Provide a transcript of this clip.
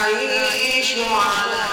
نعيش على